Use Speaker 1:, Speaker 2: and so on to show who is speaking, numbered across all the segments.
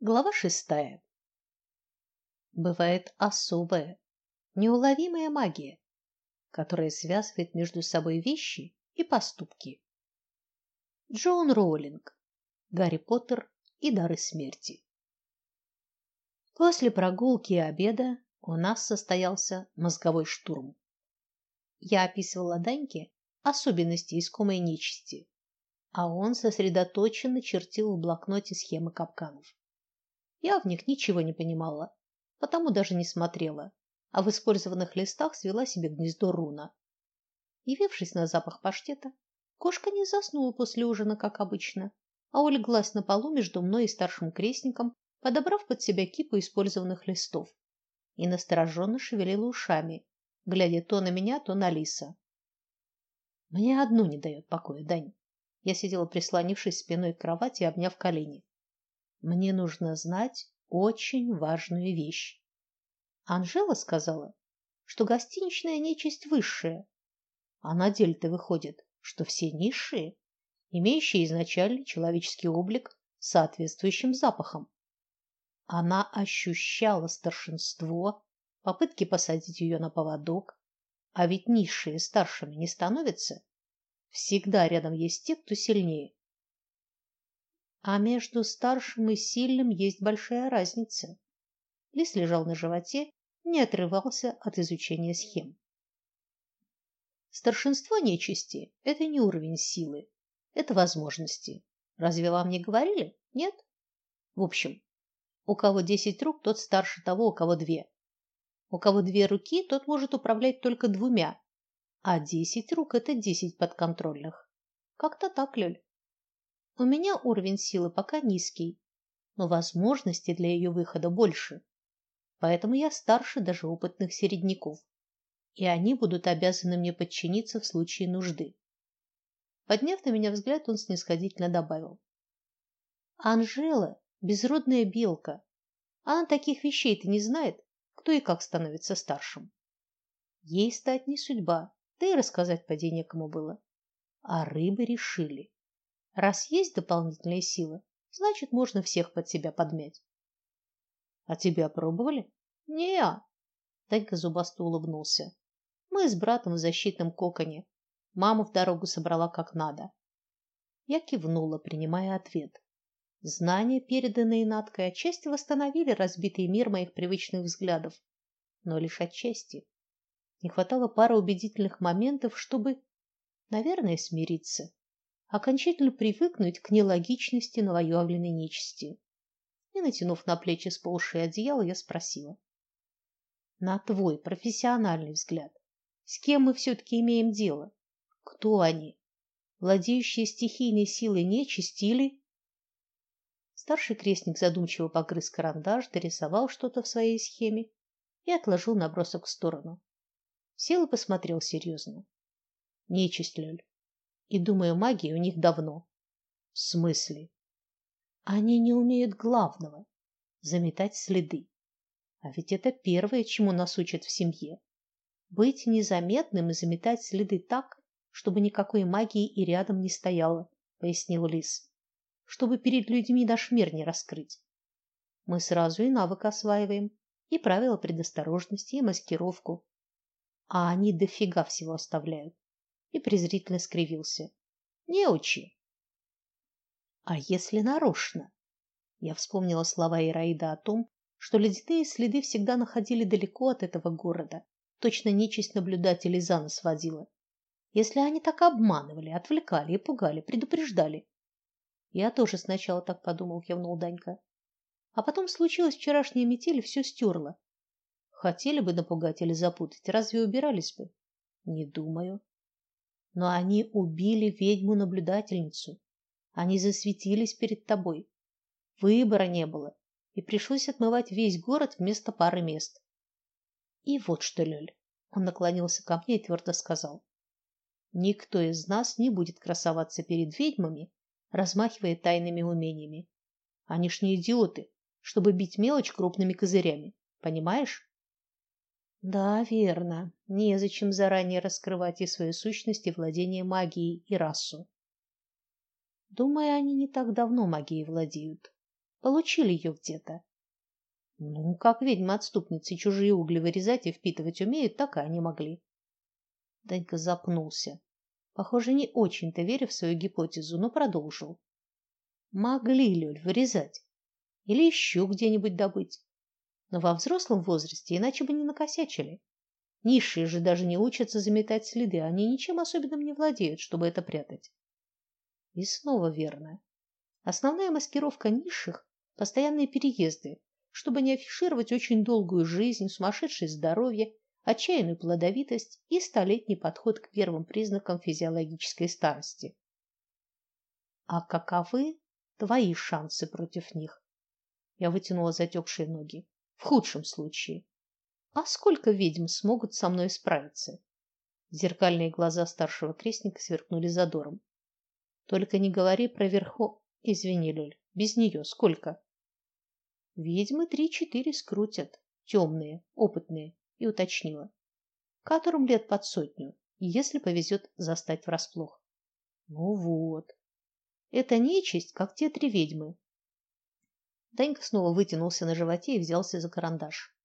Speaker 1: Глава шестая. Бывает особая, неуловимая магия, которая связывает между собой вещи и поступки. Джон Роулинг. Гарри Поттер и дары смерти. После прогулки и обеда у нас состоялся мозговой штурм. Я описывала Даньке особенности искомой нечисти, а он сосредоточенно чертил в блокноте схемы капканов. Я в них ничего не понимала, потому даже не смотрела, а в использованных листах свела себе гнездо руна. Явившись на запах паштета, кошка не заснула после ужина, как обычно, а улеглась на полу между мной и старшим крестником, подобрав под себя кипу использованных листов, и настороженно шевелила ушами, глядя то на меня, то на Лиса. Мне одно не дает покоя, Дань. Я сидела прислонившись спиной к кровати и обняв колени. Мне нужно знать очень важную вещь. Анжела сказала, что гостиничная нечисть высшая, а на деле-то выходит, что все низшие, имеющие изначальный человеческий облик с соответствующим запахом. Она ощущала старшинство, попытки посадить ее на поводок, а ведь низшие старшими не становятся. Всегда рядом есть те, кто сильнее. А между старшим и сильным есть большая разница. Лис лежал на животе, не отрывался от изучения схем. Старшинство нечисти это не уровень силы, это возможности. Разве вам не говорили? Нет? В общем, у кого десять рук, тот старше того, у кого две. У кого две руки, тот может управлять только двумя, а десять рук это десять подконтрольных. Как-то так, Лёль. У меня уровень силы пока низкий, но возможностей для ее выхода больше. Поэтому я старше даже опытных середняков, и они будут обязаны мне подчиниться в случае нужды. Подняв на меня взгляд, он снисходительно добавил: Анжела безродная белка. Она таких вещей-то не знает, кто и как становится старшим. Ей стать не судьба, да и рассказать поди некому было. А рыбы решили, Раз есть дополнительные силы, значит, можно всех под себя подмять. А тебя пробовали? Не. Данька зубасто улыбнулся. Мы с братом в защитном коконе. Маму в дорогу собрала как надо. Я кивнула, принимая ответ. Знания, переданные Наткой, отчасти восстановили разбитый мир моих привычных взглядов, но лишь отчасти. Не хватало пары убедительных моментов, чтобы, наверное, смириться окончательно привыкнуть к нелогичности новоявленной нечисти. И натянув на плечи сползшее одеяло, я спросила: "На твой профессиональный взгляд, с кем мы все таки имеем дело? Кто они? Владеющие стихийной силой нечисти или Старший крестник задумчиво погрыз карандаш, дорисовал что-то в своей схеме и отложил набросок в сторону. Сел и посмотрел серьезно. Нечисть, Лёль. И думаю, магия у них давно. В смысле? Они не умеют главного заметать следы. А ведь это первое, чему нас учат в семье. Быть незаметным и заметать следы так, чтобы никакой магии и рядом не стояло, пояснил Лис. Чтобы перед людьми наш мир не раскрыть. Мы сразу и навык осваиваем, и правила предосторожности, и маскировку. А они дофига всего оставляют и презрительно скривился. Не учи. А если нарочно? Я вспомнила слова Ираида о том, что ледяные следы всегда находили далеко от этого города. Точно нечисть наблюдателей за нос водила. Если они так обманывали, отвлекали и пугали, предупреждали. Я тоже сначала так подумал, кивнул Данька. А потом случилось вчерашняя метель все стерло. Хотели бы напугать или запутать, разве убирались бы? Не думаю но они убили ведьму-наблюдательницу. Они засветились перед тобой. Выбора не было, и пришлось отмывать весь город вместо пары мест. И вот что, Лёль, он наклонился ко мне и твердо сказал: Никто из нас не будет красоваться перед ведьмами, размахивая тайными умениями. Они ж не идиоты, чтобы бить мелочь крупными козырями. Понимаешь? Да, верно. Незачем заранее раскрывать и свою сущность, и владение магией, и расу. Думаю, они не так давно магией владеют. Получили ее где-то. Ну, как ведьмы-отступницы чужие угли вырезать и впитывать умеют, так и они могли. Данька запнулся. Похоже, не очень-то веря в свою гипотезу, но продолжил. Могли, Лёль, вырезать. Или еще где-нибудь добыть. Но во взрослом возрасте иначе бы не накосячили. Низшие же даже не учатся заметать следы, они ничем особенным не владеют, чтобы это прятать. И снова верно. Основная маскировка низших постоянные переезды, чтобы не афишировать очень долгую жизнь, сумасшедшее здоровье, отчаянную плодовитость и столетний подход к первым признакам физиологической старости. А каковы твои шансы против них? Я вытянула затекшие ноги. В худшем случае. А сколько ведьм смогут со мной справиться? Зеркальные глаза старшего крестника сверкнули задором. Только не говори про верхо... Извини, Люль, без нее сколько? Ведьмы три-четыре скрутят, темные, опытные, и уточнила. Которым лет под сотню, если повезет застать врасплох. Ну вот. Это нечисть, как те три ведьмы. Данька снова вытянулся на животе и взялся за карандаш.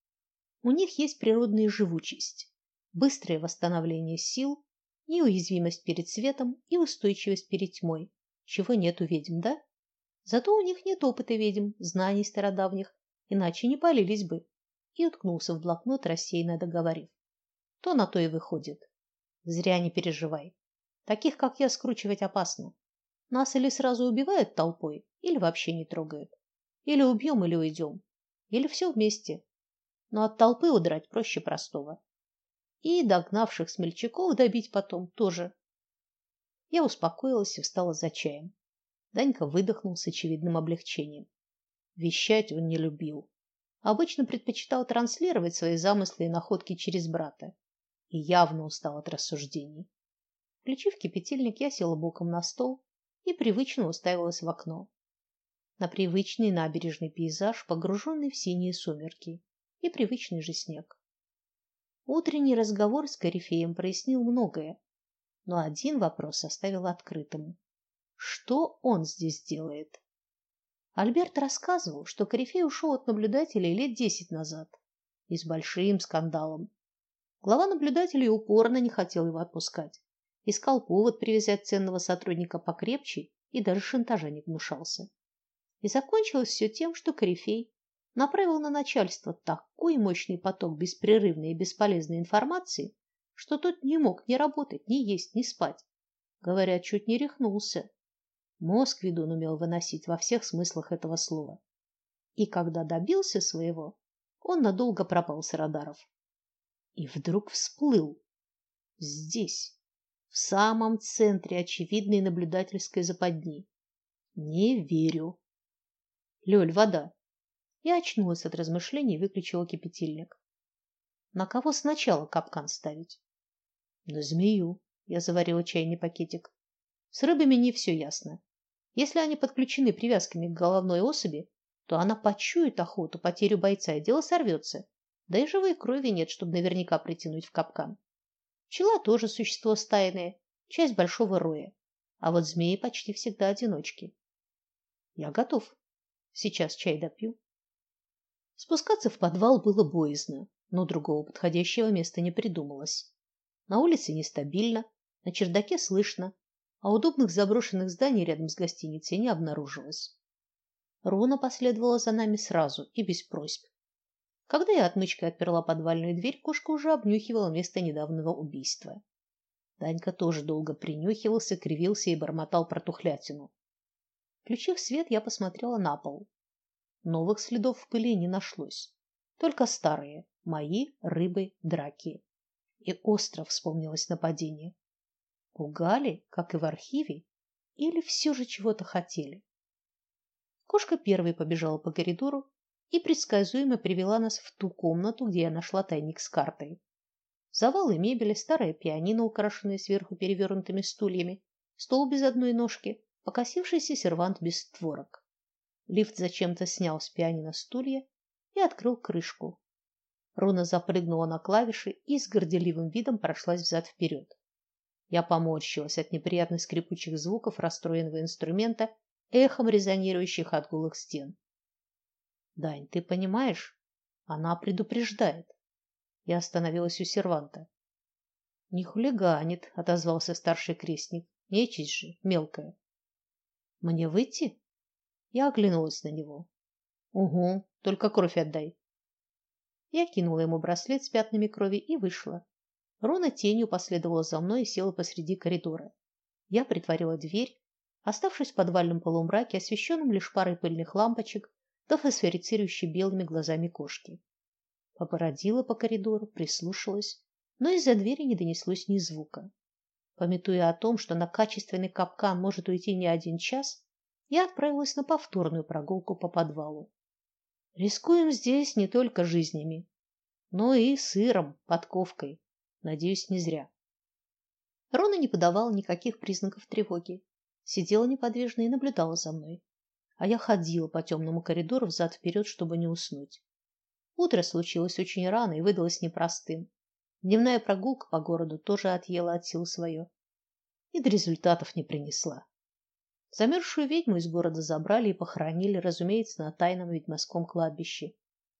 Speaker 1: У них есть природная живучесть, быстрое восстановление сил, неуязвимость перед светом и устойчивость перед тьмой, чего нет у ведьм, да? Зато у них нет опыта ведьм, знаний стародавних, иначе не палились бы. И уткнулся в блокнот, рассеянно договорив. То на то и выходит. Зря не переживай. Таких, как я, скручивать опасно. Нас или сразу убивают толпой, или вообще не трогают. Или убьем, или уйдем. Или все вместе. Но от толпы удрать проще простого. И догнавших смельчаков добить потом тоже. Я успокоилась и встала за чаем. Данька выдохнул с очевидным облегчением. Вещать он не любил. Обычно предпочитал транслировать свои замыслы и находки через брата. И явно устал от рассуждений. Включив кипятильник, я села боком на стол и привычно уставилась в окно. На привычный набережный пейзаж, погруженный в синие сумерки, и привычный же снег. Утренний разговор с Корифеем прояснил многое, но один вопрос оставил открытым. Что он здесь делает? Альберт рассказывал, что Корифей ушел от наблюдателей лет десять назад и с большим скандалом. Глава наблюдателей упорно не хотел его отпускать. Искал повод привязать ценного сотрудника покрепче и даже шантажа не гнушался. И закончилось все тем, что Корифей направил на начальство такой мощный поток беспрерывной и бесполезной информации, что тот не мог ни работать, ни есть, ни спать. Говорят, чуть не рехнулся. Мозг ведун умел выносить во всех смыслах этого слова. И когда добился своего, он надолго пропал с радаров. И вдруг всплыл здесь, в самом центре очевидной наблюдательской западни. Не верю. Лёль, вода. Я очнулась от размышлений и выключила кипятильник. На кого сначала капкан ставить? На змею. Я заварила чайный пакетик. С рыбами не все ясно. Если они подключены привязками к головной особи, то она почует охоту, потерю бойца, и дело сорвется. Да и живой крови нет, чтобы наверняка притянуть в капкан. Пчела тоже существо стайное, часть большого роя. А вот змеи почти всегда одиночки. Я готов. Сейчас чай допью. Спускаться в подвал было боязно, но другого подходящего места не придумалось. На улице нестабильно, на чердаке слышно, а удобных заброшенных зданий рядом с гостиницей не обнаружилось. Рона последовала за нами сразу и без просьб. Когда я отмычкой отперла подвальную дверь, кошка уже обнюхивала место недавнего убийства. Данька тоже долго принюхивался, кривился и бормотал про тухлятину. Включив свет, я посмотрела на пол. Новых следов в пыли не нашлось, только старые, мои рыбы драки. И остро вспомнилось нападение. Пугали, как и в архиве, или все же чего-то хотели? Кошка первой побежала по коридору и предсказуемо привела нас в ту комнату, где я нашла тайник с картой. Завалы мебели, старая пианино, украшенное сверху перевернутыми стульями, стол без одной ножки, покосившийся сервант без створок. Лифт зачем-то снял с пианино стулья и открыл крышку. Руна запрыгнула на клавиши и с горделивым видом прошлась взад вперед. Я поморщилась от неприятных скрипучих звуков расстроенного инструмента, эхом резонирующих от голых стен. Дань, ты понимаешь? Она предупреждает. Я остановилась у серванта. Не хулиганит, отозвался старший крестник. Нечисть же, мелкая. Мне выйти? Я оглянулась на него. Угу, только кровь отдай. Я кинула ему браслет с пятнами крови и вышла. Рона тенью последовала за мной и села посреди коридора. Я притворила дверь, оставшись в подвальном полумраке, освещенном лишь парой пыльных лампочек, да фосфорицирующей белыми глазами кошки. Побородила по коридору, прислушалась, но из-за двери не донеслось ни звука. Пометуя о том, что на качественный капкан может уйти не один час, я отправилась на повторную прогулку по подвалу. Рискуем здесь не только жизнями, но и сыром, подковкой. Надеюсь, не зря. Рона не подавала никаких признаков тревоги. Сидела неподвижно и наблюдала за мной. А я ходила по темному коридору взад вперед, чтобы не уснуть. Утро случилось очень рано и выдалось непростым. Дневная прогулка по городу тоже отъела от сил свое. И до результатов не принесла. Замерзшую ведьму из города забрали и похоронили, разумеется, на тайном ведьмовском кладбище.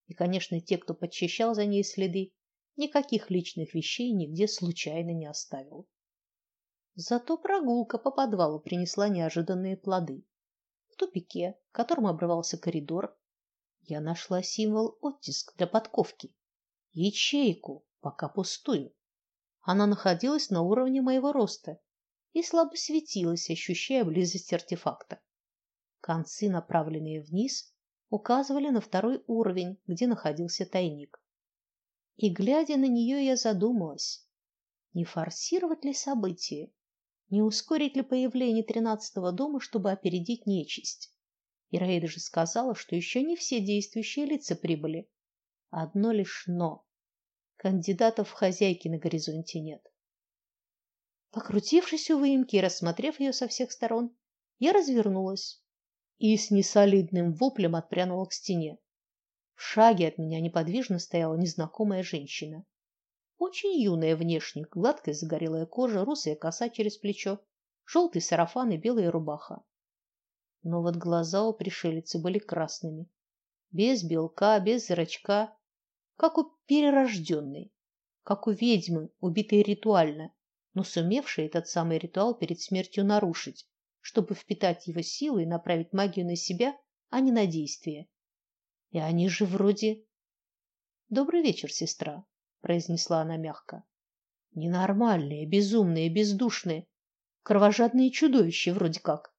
Speaker 1: И, конечно, те, кто подчищал за ней следы, никаких личных вещей нигде случайно не оставил. Зато прогулка по подвалу принесла неожиданные плоды. В тупике, в котором обрывался коридор, я нашла символ оттиск для подковки. Ячейку, пока пустую. Она находилась на уровне моего роста и слабо светилась, ощущая близость артефакта. Концы, направленные вниз, указывали на второй уровень, где находился тайник. И глядя на нее, я задумалась: не форсировать ли события, не ускорить ли появление тринадцатого дома, чтобы опередить нечисть. Ираида же сказала, что еще не все действующие лица прибыли. Одно лишь но. Кандидатов в хозяйки на горизонте нет. Покрутившись у выемки и рассмотрев ее со всех сторон, я развернулась и с несолидным воплем отпрянула к стене. В шаге от меня неподвижно стояла незнакомая женщина. Очень юная внешне, гладкая загорелая кожа, русая коса через плечо, желтый сарафан и белая рубаха. Но вот глаза у пришелицы были красными, без белка, без зрачка, как у перерожденной, как у ведьмы, убитой ритуально но сумевший этот самый ритуал перед смертью нарушить, чтобы впитать его силу и направить магию на себя, а не на действие. И они же вроде Добрый вечер, сестра, произнесла она мягко. Ненормальные, безумные, бездушные, кровожадные чудовища вроде как.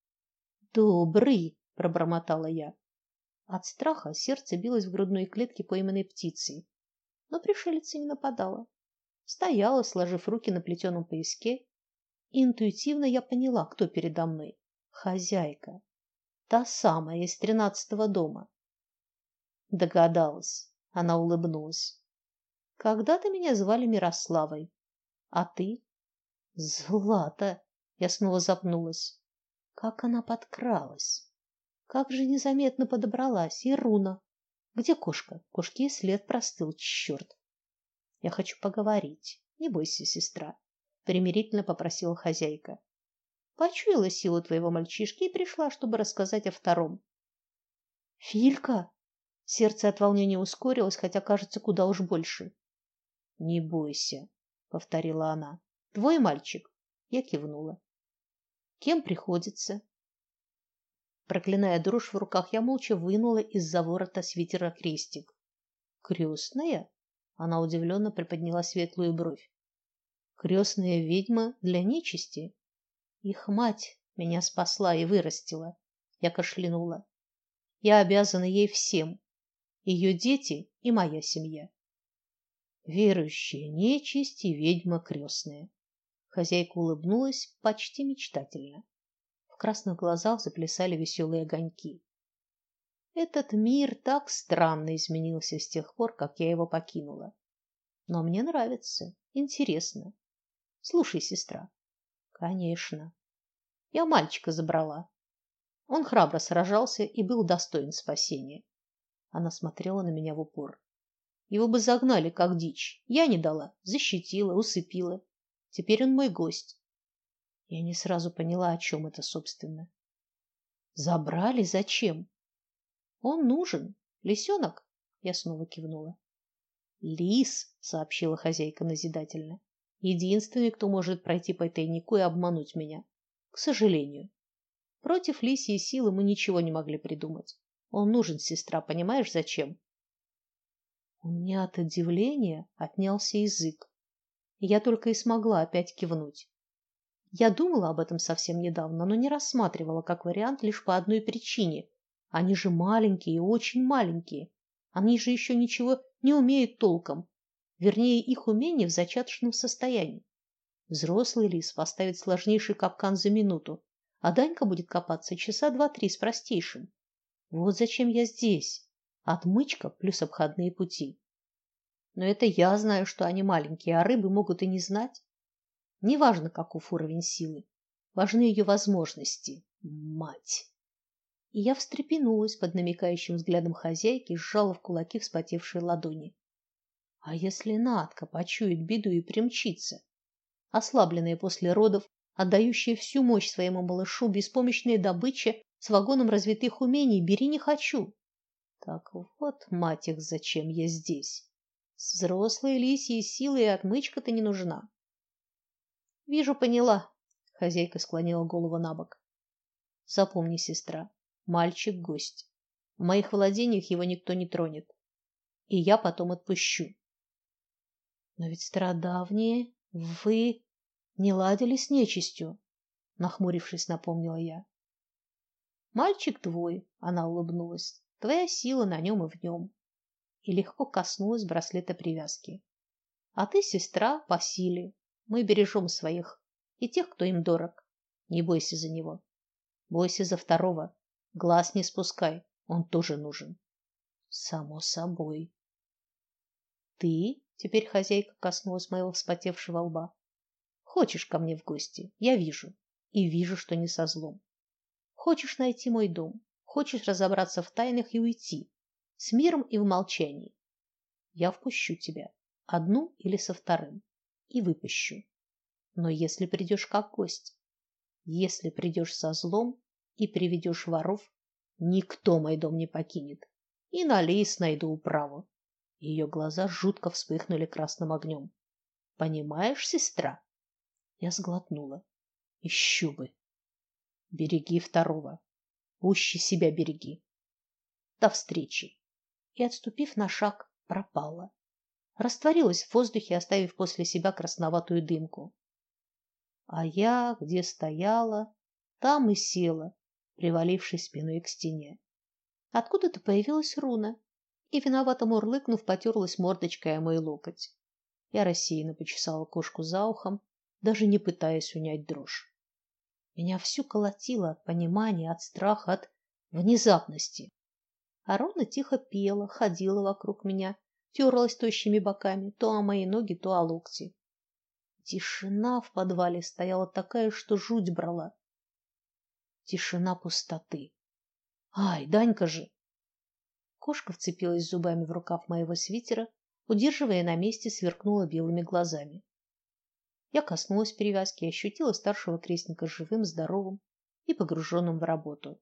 Speaker 1: Добрый, пробормотала я. От страха сердце билось в грудной клетке пойманной птицы, но пришелица не нападала стояла, сложив руки на плетеном пояске, и интуитивно я поняла, кто передо мной. Хозяйка. Та самая из тринадцатого дома. Догадалась. Она улыбнулась. Когда-то меня звали Мирославой. А ты? Злата. Я снова запнулась. Как она подкралась. Как же незаметно подобралась. И руна. Где кошка? Кошки след простыл, черт. Я хочу поговорить. Не бойся, сестра, примирительно попросила хозяйка. Почуяла силу твоего мальчишки и пришла, чтобы рассказать о втором. Филька, сердце от волнения ускорилось, хотя, кажется, куда уж больше. Не бойся, повторила она. Твой мальчик. Я кивнула. Кем приходится? Проклиная дрожь в руках, я молча вынула из-за ворота свитера крестик. Крестная? Она удивленно приподняла светлую бровь. Крестная ведьма для нечисти. Их мать меня спасла и вырастила. Я кашлянула. Я обязана ей всем. Ее дети и моя семья. Верующая нечисть и ведьма крестная. Хозяйка улыбнулась почти мечтательно. В красных глазах заплясали веселые огоньки. Этот мир так странно изменился с тех пор, как я его покинула. Но мне нравится, интересно. Слушай, сестра. Конечно. Я мальчика забрала. Он храбро сражался и был достоин спасения. Она смотрела на меня в упор. Его бы загнали как дичь. Я не дала, защитила, усыпила. Теперь он мой гость. Я не сразу поняла, о чем это собственно. Забрали зачем? Он нужен. Лисенок? Я снова кивнула. Лис, сообщила хозяйка назидательно. Единственный, кто может пройти по тайнику и обмануть меня. К сожалению. Против лисьей силы мы ничего не могли придумать. Он нужен, сестра, понимаешь, зачем? У меня от удивления отнялся язык. Я только и смогла опять кивнуть. Я думала об этом совсем недавно, но не рассматривала как вариант лишь по одной причине. Они же маленькие, очень маленькие. Они же еще ничего не умеют толком. Вернее, их умение в зачаточном состоянии. Взрослый лис поставит сложнейший капкан за минуту, а Данька будет копаться часа два-три с простейшим. Вот зачем я здесь. Отмычка плюс обходные пути. Но это я знаю, что они маленькие, а рыбы могут и не знать. Неважно, каков уровень силы, важны ее возможности. Мать. И я встрепенулась под намекающим взглядом хозяйки, сжала в кулаки вспотевшие ладони. А если Надка почует беду и примчится? Ослабленная после родов, отдающая всю мощь своему малышу, беспомощная добыча с вагоном развитых умений, бери не хочу. Так вот, мать их, зачем я здесь? С взрослой лисьей силой отмычка-то не нужна. Вижу, поняла. Хозяйка склонила голову набок. Запомни, сестра, мальчик гость. В моих владениях его никто не тронет. И я потом отпущу. Но ведь страдавние вы не ладили с нечистью, нахмурившись, напомнила я. Мальчик твой, она улыбнулась. Твоя сила на нем и в нем. И легко коснулась браслета привязки. А ты, сестра, по силе, мы бережем своих и тех, кто им дорог. Не бойся за него. Бойся за второго. Глаз не спускай, он тоже нужен. Само собой. Ты, теперь хозяйка коснулась моего вспотевшего лба. Хочешь ко мне в гости? Я вижу. И вижу, что не со злом. Хочешь найти мой дом? Хочешь разобраться в тайнах и уйти с миром и в молчании? Я впущу тебя, одну или со вторым и выпущу. Но если придешь как гость, если придешь со злом и приведешь воров, никто мой дом не покинет. И на лис найду управу. Ее глаза жутко вспыхнули красным огнем. Понимаешь, сестра? Я сглотнула. Ищу бы. Береги второго. Пуще себя береги. До встречи. И отступив на шаг, пропала растворилась в воздухе, оставив после себя красноватую дымку. А я, где стояла, там и села, привалившись спиной к стене. Откуда-то появилась руна, и виновато мурлыкнув, потерлась мордочкой о мой локоть. Я рассеянно почесала кошку за ухом, даже не пытаясь унять дрожь. Меня всю колотило от понимания, от страха, от внезапности. А Руна тихо пела, ходила вокруг меня, терлась тощими боками то о мои ноги, то о локти. Тишина в подвале стояла такая, что жуть брала. Тишина пустоты. Ай, Данька же. Кошка вцепилась зубами в рукав моего свитера, удерживая на месте, сверкнула белыми глазами. Я коснулась перевязки и ощутила старшего крестника живым, здоровым и погруженным в работу.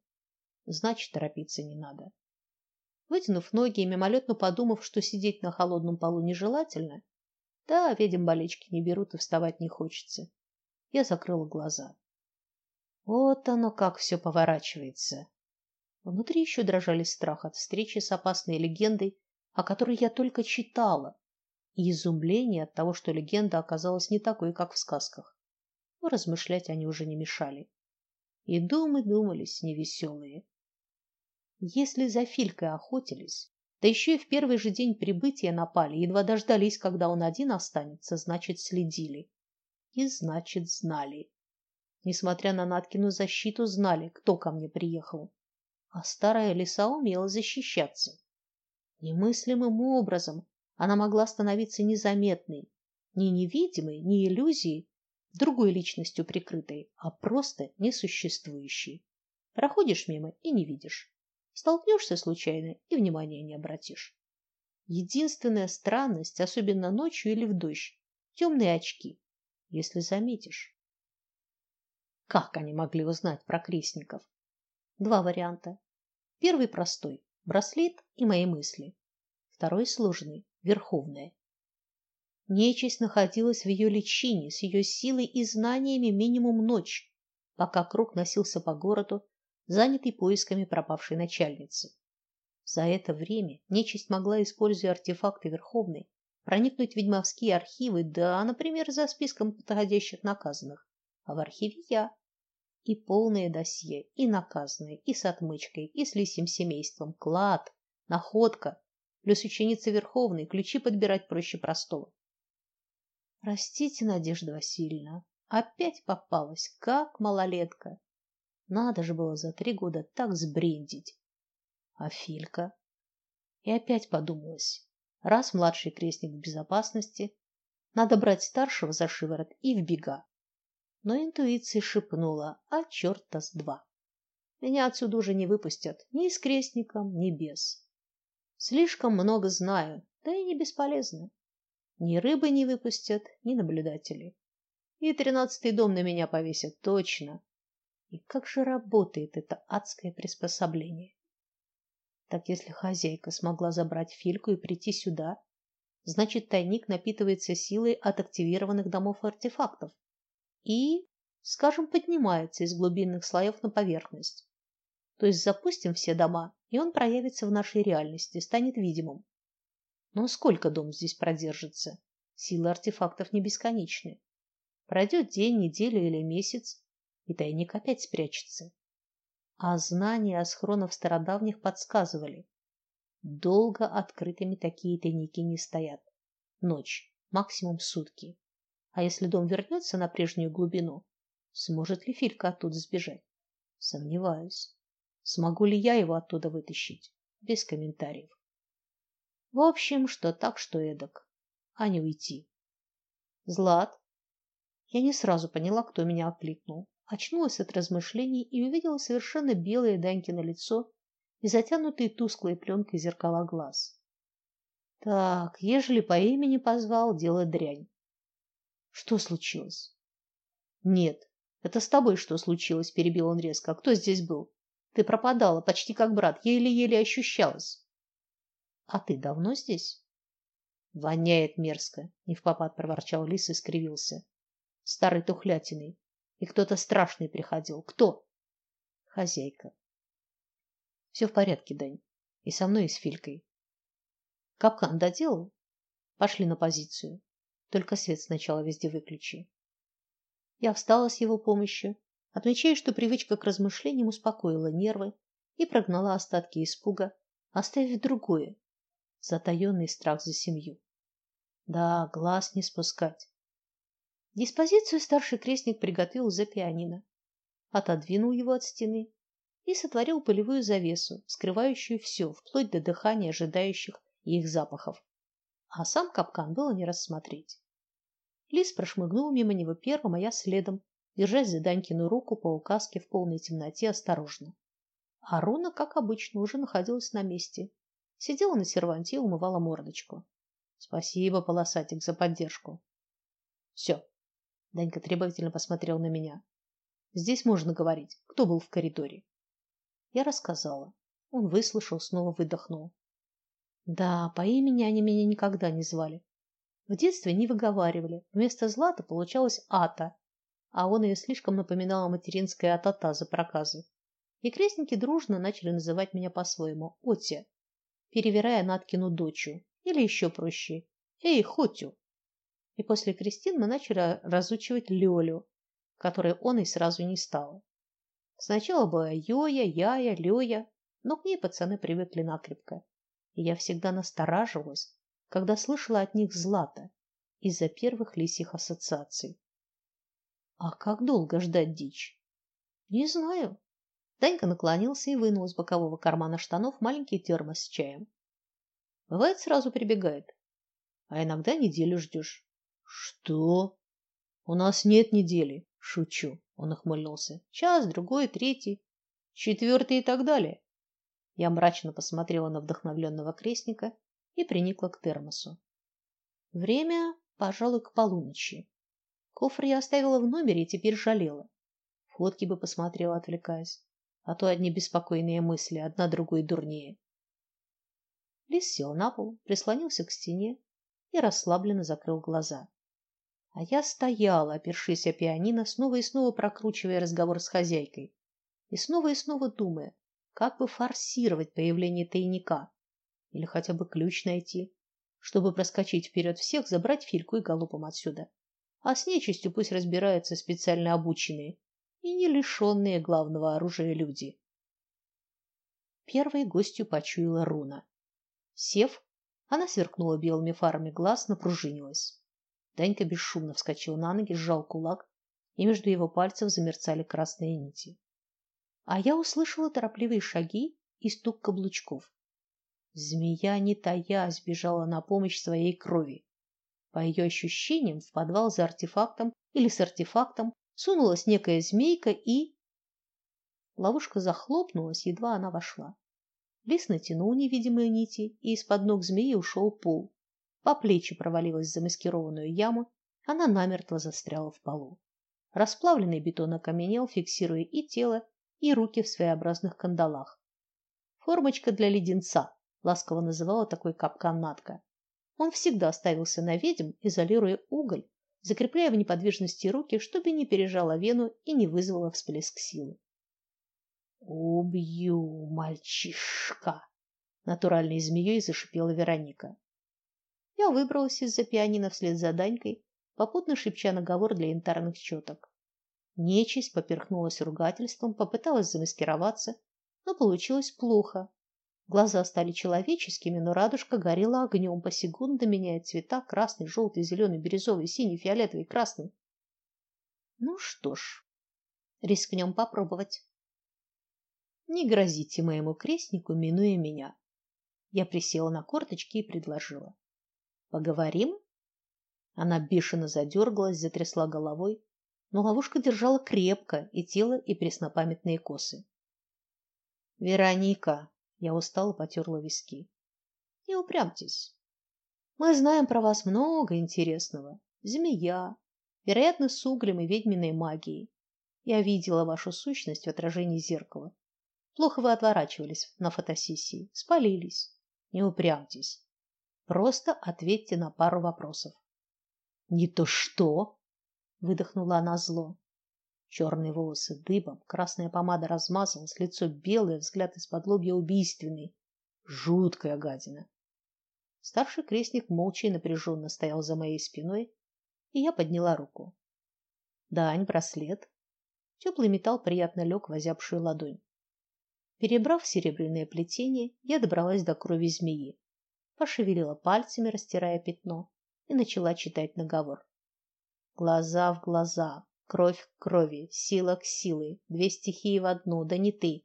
Speaker 1: Значит, торопиться не надо. Вытянув ноги и мимолетно подумав, что сидеть на холодном полу нежелательно, да, ведьм болечки не берут и вставать не хочется, я закрыла глаза. Вот оно как все поворачивается. Внутри еще дрожали страх от встречи с опасной легендой, о которой я только читала, и изумление от того, что легенда оказалась не такой, как в сказках. Но размышлять они уже не мешали. И думы думались невеселые. Если за Филькой охотились, да еще и в первый же день прибытия напали, едва дождались, когда он один останется, значит, следили. И значит, знали. Несмотря на Наткину защиту, знали, кто ко мне приехал. А старая лиса умела защищаться. Немыслимым образом она могла становиться незаметной, ни невидимой, ни иллюзией, другой личностью прикрытой, а просто несуществующей. Проходишь мимо и не видишь. Столкнешься случайно и внимания не обратишь. Единственная странность, особенно ночью или в дождь, темные очки, если заметишь. Как они могли узнать про крестников? Два варианта. Первый простой. браслет и мои мысли. Второй сложный верховная. Нечисть находилась в ее личине с ее силой и знаниями минимум ночь, пока круг носился по городу, занятый поисками пропавшей начальницы. За это время нечисть могла, используя артефакты Верховной, проникнуть в ведьмовские архивы, да, например, за списком подходящих наказанных. А в архиве я. И полное досье, и наказанные, и с отмычкой, и с лисьим семейством, клад, находка, плюс ученица Верховной, ключи подбирать проще простого. Простите, Надежда Васильевна, опять попалась, как малолетка. Надо же было за три года так сбрендить. А Филька? И опять подумалось, раз младший крестник в безопасности, надо брать старшего за шиворот и в бега. Но интуиция шепнула: "А черта с два. Меня отсюда уже не выпустят ни с крестником, ни без. Слишком много знаю, да и не бесполезно. Ни рыбы не выпустят, ни наблюдатели. И тринадцатый дом на меня повесят точно. И как же работает это адское приспособление? Так если хозяйка смогла забрать Фильку и прийти сюда, значит, тайник напитывается силой от активированных домов артефактов и, скажем, поднимается из глубинных слоев на поверхность. То есть запустим все дома, и он проявится в нашей реальности, станет видимым. Но сколько дом здесь продержится? Силы артефактов не бесконечны. Пройдет день, неделя или месяц, и тайник опять спрячется. А знания о схронах стародавних подсказывали: долго открытыми такие тайники не стоят. Ночь, максимум сутки. А если дом вернется на прежнюю глубину, сможет ли Филька оттуда сбежать? Сомневаюсь. Смогу ли я его оттуда вытащить? Без комментариев. В общем, что так, что эдак, а не уйти. Злат. Я не сразу поняла, кто меня окликнул очнулась от размышлений и увидела совершенно белое Данькино лицо и затянутые тусклой пленкой зеркала глаз. Так, ежели по имени позвал, дело дрянь. Что случилось? Нет, это с тобой что случилось, перебил он резко. А кто здесь был? Ты пропадала, почти как брат, еле-еле ощущалась. А ты давно здесь? Воняет мерзко, не в попад проворчал лис и скривился. Старый тухлятиной. И кто-то страшный приходил. Кто? Хозяйка. Все в порядке, Дань. И со мной, и с Филькой. Капкан доделал? Пошли на позицию. Только свет сначала везде выключи. Я встала с его помощью, отмечая, что привычка к размышлениям успокоила нервы и прогнала остатки испуга, оставив другое затаенный страх за семью. Да, глаз не спускать. Диспозицию старший крестник приготовил за пианино, отодвинул его от стены и сотворил полевую завесу, скрывающую все, вплоть до дыхания ожидающих их запахов. А сам капкан было не рассмотреть. Лис прошмыгнул мимо него первым, а я следом, держась за Данькину руку по указке в полной темноте осторожно. А Руна, как обычно, уже находилась на месте. Сидела на серванте и умывала мордочку. Спасибо, полосатик, за поддержку. Все, Данька требовательно посмотрел на меня. Здесь можно говорить. Кто был в коридоре? Я рассказала. Он выслушал, снова выдохнул. Да, по имени они меня никогда не звали. В детстве не выговаривали. Вместо Злата получалось Ата, а он ее слишком напоминала материнская Атата за проказы. И крестники дружно начали называть меня по-своему Отя, перевирая Наткину дочу, или еще проще Эй, Хотю и после крестин мы начали разучивать Лёлю, которой он и сразу не стал. Сначала была Йоя, Яя, Лёя, но к ней пацаны привыкли накрепко. И я всегда настораживалась, когда слышала от них злато из-за первых лисьих ассоциаций. А как долго ждать дичь? Не знаю. Данька наклонился и вынул из бокового кармана штанов маленький термос с чаем. Бывает, сразу прибегает, а иногда неделю ждешь. Что? У нас нет недели, шучу. Он ухмыльнулся. Час, другой, третий, четвертый и так далее. Я мрачно посмотрела на вдохновленного крестника и приникла к термосу. Время, пожалуй, к полуночи. Кофр я оставила в номере и теперь жалела. Фотки бы посмотрела, отвлекаясь, а то одни беспокойные мысли, одна другой дурнее. Лис сел на пол, прислонился к стене и расслабленно закрыл глаза. А я стояла, опершись о пианино, снова и снова прокручивая разговор с хозяйкой и снова и снова думая, как бы форсировать появление тайника или хотя бы ключ найти, чтобы проскочить вперед всех, забрать Фильку и галопом отсюда. А с нечистью пусть разбираются специально обученные и не лишенные главного оружия люди. Первой гостью почуяла Руна. Сев, она сверкнула белыми фарами глаз, напружинилась. Данька бесшумно вскочил на ноги, сжал кулак, и между его пальцев замерцали красные нити. А я услышала торопливые шаги и стук каблучков. Змея, не таясь, бежала на помощь своей крови. По ее ощущениям, в подвал за артефактом или с артефактом сунулась некая змейка и ловушка захлопнулась, едва она вошла. Лис натянул невидимые нити, и из-под ног змеи ушел пол. По плечи провалилась в замаскированную яму, она намертво застряла в полу. Расплавленный бетон окаменел, фиксируя и тело, и руки в своеобразных кандалах. Формочка для леденца, ласково называла такой капкан Натка. Он всегда ставился на ведьм, изолируя уголь, закрепляя в неподвижности руки, чтобы не пережало вену и не вызвало всплеск силы. Убью, мальчишка, натуральной змеей зашипела Вероника. Я выбралась из-за пианино вслед за Данькой, попутно шепча наговор для янтарных четок. Нечисть поперхнулась ругательством, попыталась замаскироваться, но получилось плохо. Глаза стали человеческими, но радужка горела огнем, посекундно меняя цвета: красный, желтый, зеленый, бирюзовый, синий, фиолетовый, красный. Ну что ж, рискнем попробовать. Не грозите моему крестнику, минуя меня. Я присела на корточки и предложила: "Поговорим?" Она бешено задергалась, затрясла головой, но ловушка держала крепко и тело, и преснопамятные косы. Вероника, я устало потерла виски. Не упрямьтесь. Мы знаем про вас много интересного. Змея, вероятно, с углем и ведьминой магией. Я видела вашу сущность в отражении зеркала. Плохо вы отворачивались на фотосессии, спалились. Не упрямьтесь. Просто ответьте на пару вопросов. Не то что? выдохнула она зло. Черные волосы дыбом, красная помада размазалась, лицо белое, взгляд из-под лобья убийственный. Жуткая гадина. Старший крестник молча и напряженно стоял за моей спиной, и я подняла руку. Дань, браслет. Теплый металл приятно лег в озябшую ладонь. Перебрав серебряное плетение, я добралась до крови змеи, пошевелила пальцами, растирая пятно, и начала читать наговор. Глаза в глаза, кровь к крови, сила к силе, две стихии в одну, да не ты,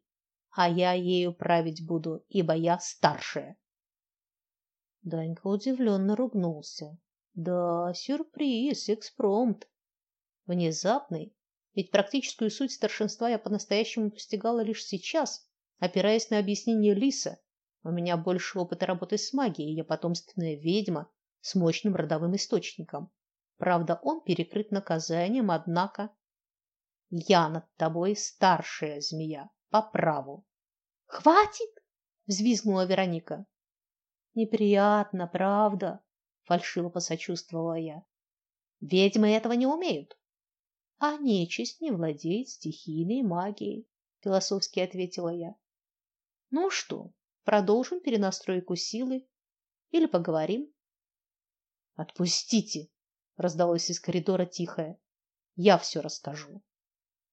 Speaker 1: а я ею править буду, ибо я старшая. Данька удивленно ругнулся. Да, сюрприз, экспромт. Внезапный, ведь практическую суть старшинства я по-настоящему постигала лишь сейчас, опираясь на объяснение Лиса. У меня больше опыта работы с магией, я потомственная ведьма с мощным родовым источником. Правда, он перекрыт наказанием, однако я над тобой старшая змея по праву. Хватит, взвизгнула Вероника. Неприятно, правда, фальшиво посочувствовала я. Ведьмы этого не умеют. А нечисть не владеет стихийной магией, философски ответила я. Ну что, продолжим перенастройку силы или поговорим? Отпустите, раздалось из коридора тихое. Я все расскажу.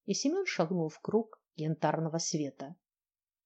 Speaker 1: И Семен шагнул в круг янтарного света.